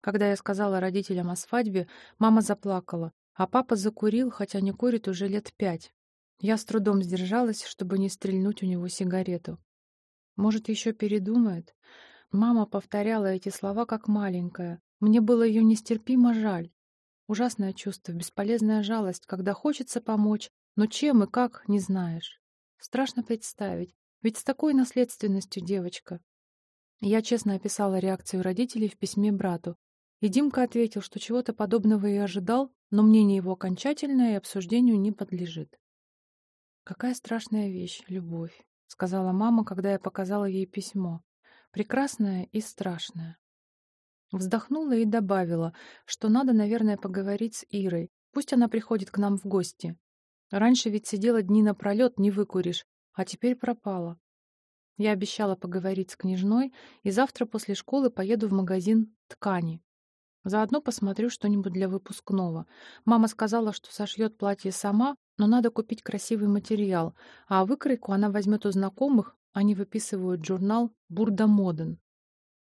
Когда я сказала родителям о свадьбе, мама заплакала, а папа закурил, хотя не курит уже лет пять. Я с трудом сдержалась, чтобы не стрельнуть у него сигарету. Может, еще передумает? Мама повторяла эти слова как маленькая. Мне было ее нестерпимо жаль. Ужасное чувство, бесполезная жалость, когда хочется помочь, но чем и как, не знаешь. Страшно представить, ведь с такой наследственностью девочка. Я честно описала реакцию родителей в письме брату, и Димка ответил, что чего-то подобного и ожидал, но мнение его окончательное и обсуждению не подлежит. «Какая страшная вещь — любовь», — сказала мама, когда я показала ей письмо. «Прекрасная и страшная». Вздохнула и добавила, что надо, наверное, поговорить с Ирой. Пусть она приходит к нам в гости. Раньше ведь сидела дни напролет, не выкуришь, а теперь пропала. Я обещала поговорить с княжной, и завтра после школы поеду в магазин ткани. Заодно посмотрю что-нибудь для выпускного. Мама сказала, что сошьет платье сама, но надо купить красивый материал, а выкройку она возьмет у знакомых, они выписывают журнал «Бурда Моден».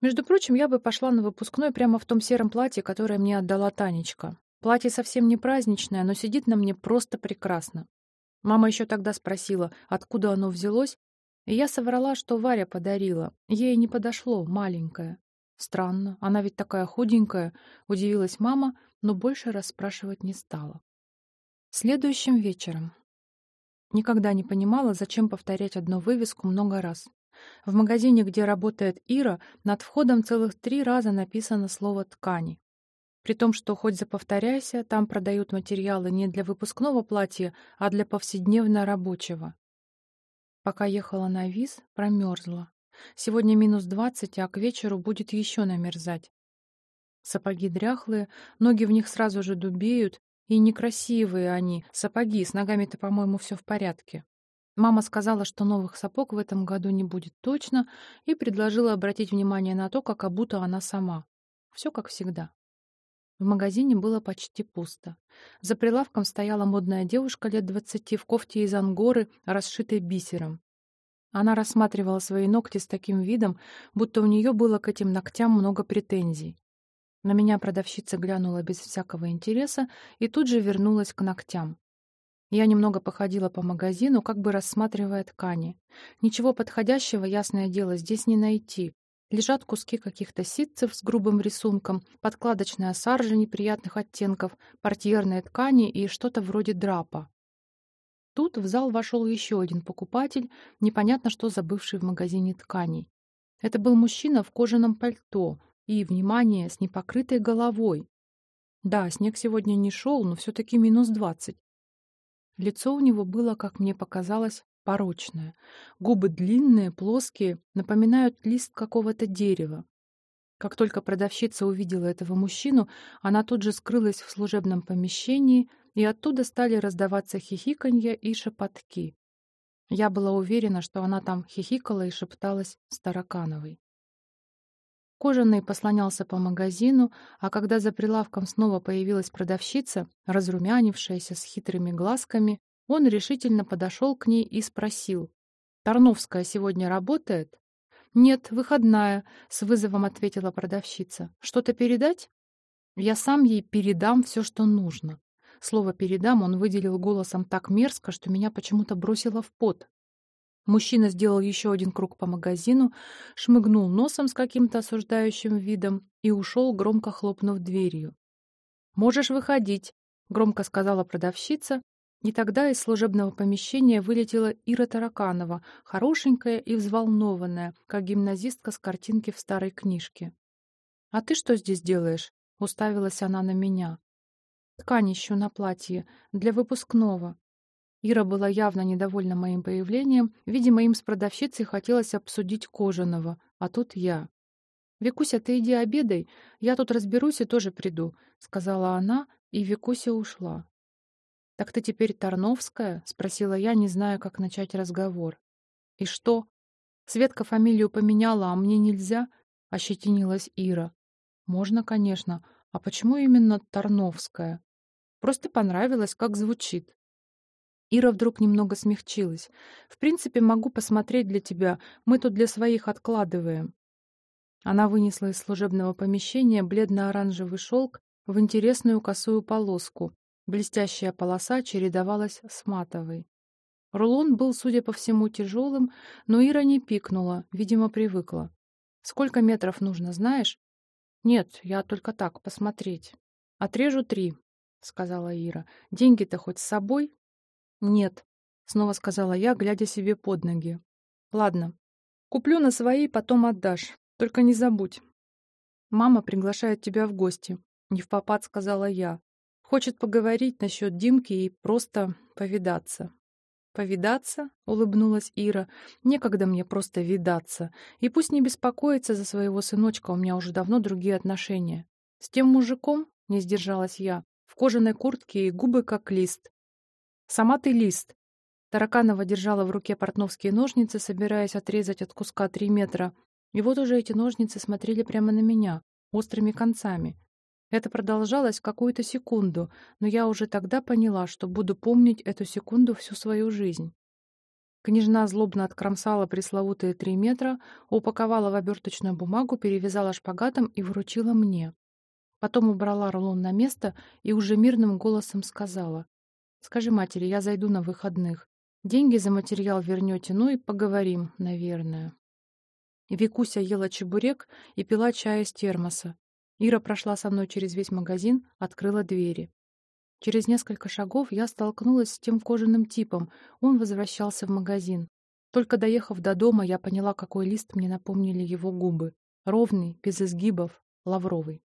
Между прочим, я бы пошла на выпускной прямо в том сером платье, которое мне отдала Танечка. Платье совсем не праздничное, но сидит на мне просто прекрасно. Мама еще тогда спросила, откуда оно взялось, и я соврала, что Варя подарила. Ей не подошло, маленькое. Странно, она ведь такая худенькая, удивилась мама, но больше расспрашивать не стала. Следующим вечером. Никогда не понимала, зачем повторять одну вывеску много раз. В магазине, где работает Ира, над входом целых три раза написано слово «ткани». При том, что хоть заповторяйся, там продают материалы не для выпускного платья, а для повседневно рабочего. Пока ехала на виз, промерзла. Сегодня минус двадцать, а к вечеру будет еще намерзать. Сапоги дряхлые, ноги в них сразу же дубеют, и некрасивые они, сапоги, с ногами-то, по-моему, все в порядке. Мама сказала, что новых сапог в этом году не будет точно, и предложила обратить внимание на то, как обута она сама. Все как всегда. В магазине было почти пусто. За прилавком стояла модная девушка лет двадцати в кофте из ангоры, расшитой бисером. Она рассматривала свои ногти с таким видом, будто у нее было к этим ногтям много претензий. На меня продавщица глянула без всякого интереса и тут же вернулась к ногтям. Я немного походила по магазину, как бы рассматривая ткани. Ничего подходящего, ясное дело, здесь не найти. Лежат куски каких-то ситцев с грубым рисунком, подкладочная саржа неприятных оттенков, портьерные ткани и что-то вроде драпа. Тут в зал вошел еще один покупатель, непонятно что забывший в магазине тканей. Это был мужчина в кожаном пальто и, внимание, с непокрытой головой. Да, снег сегодня не шел, но все-таки минус двадцать. Лицо у него было, как мне показалось, порочное. Губы длинные, плоские, напоминают лист какого-то дерева. Как только продавщица увидела этого мужчину, она тут же скрылась в служебном помещении, и оттуда стали раздаваться хихиканье и шепотки. Я была уверена, что она там хихикала и шепталась с Таракановой. Кожаный послонялся по магазину, а когда за прилавком снова появилась продавщица, разрумянившаяся с хитрыми глазками, он решительно подошел к ней и спросил. «Тарновская сегодня работает?» «Нет, выходная», — с вызовом ответила продавщица. «Что-то передать?» «Я сам ей передам все, что нужно». Слово «передам» он выделил голосом так мерзко, что меня почему-то бросило в пот. Мужчина сделал еще один круг по магазину, шмыгнул носом с каким-то осуждающим видом и ушел, громко хлопнув дверью. «Можешь выходить», — громко сказала продавщица, и тогда из служебного помещения вылетела Ира Тараканова, хорошенькая и взволнованная, как гимназистка с картинки в старой книжке. «А ты что здесь делаешь?» — уставилась она на меня. «Ткань ищу на платье, для выпускного». Ира была явно недовольна моим появлением, видимо, им с продавщицей хотелось обсудить кожаного, а тут я. «Викуся, ты иди обедай, я тут разберусь и тоже приду», — сказала она, и Викуся ушла. «Так ты теперь Тарновская?» — спросила я, не зная, как начать разговор. «И что? Светка фамилию поменяла, а мне нельзя?» — ощетинилась Ира. «Можно, конечно. А почему именно Тарновская?» «Просто понравилось, как звучит». Ира вдруг немного смягчилась. «В принципе, могу посмотреть для тебя. Мы тут для своих откладываем». Она вынесла из служебного помещения бледно-оранжевый шелк в интересную косую полоску, Блестящая полоса чередовалась с матовой. Рулон был, судя по всему, тяжелым, но Ира не пикнула, видимо, привыкла. «Сколько метров нужно, знаешь?» «Нет, я только так, посмотреть». «Отрежу три», — сказала Ира. «Деньги-то хоть с собой?» «Нет», — снова сказала я, глядя себе под ноги. «Ладно, куплю на свои, потом отдашь. Только не забудь». «Мама приглашает тебя в гости», — не в попад сказала я. «Хочет поговорить насчет Димки и просто повидаться». «Повидаться?» — улыбнулась Ира. «Некогда мне просто видаться. И пусть не беспокоится за своего сыночка, у меня уже давно другие отношения. С тем мужиком, — не сдержалась я, — в кожаной куртке и губы как лист. Сама ты лист». Тараканова держала в руке портновские ножницы, собираясь отрезать от куска три метра. И вот уже эти ножницы смотрели прямо на меня, острыми концами. Это продолжалось какую-то секунду, но я уже тогда поняла, что буду помнить эту секунду всю свою жизнь. Княжна злобно откромсала пресловутые три метра, упаковала в оберточную бумагу, перевязала шпагатом и вручила мне. Потом убрала рулон на место и уже мирным голосом сказала. «Скажи матери, я зайду на выходных. Деньги за материал вернете, ну и поговорим, наверное». Викуся ела чебурек и пила чай из термоса. Ира прошла со мной через весь магазин, открыла двери. Через несколько шагов я столкнулась с тем кожаным типом. Он возвращался в магазин. Только доехав до дома, я поняла, какой лист мне напомнили его губы. Ровный, без изгибов, лавровый.